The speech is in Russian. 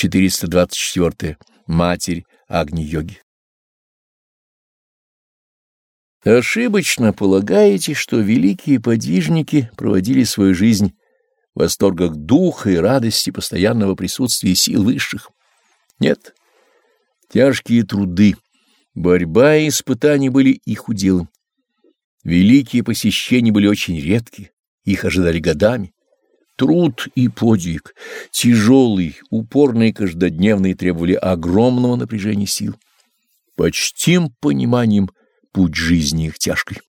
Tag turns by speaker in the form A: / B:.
A: 424. Матерь Агни-йоги. Ошибочно полагаете, что великие подвижники проводили свою жизнь в восторгах духа и радости постоянного присутствия сил высших. Нет. Тяжкие труды, борьба и испытания были их уделом. Великие посещения были очень редки, их ожидали годами. Труд и подвиг, тяжелый, упорный каждодневный, требовали огромного напряжения сил. Почтим пониманием путь жизни их тяжкой.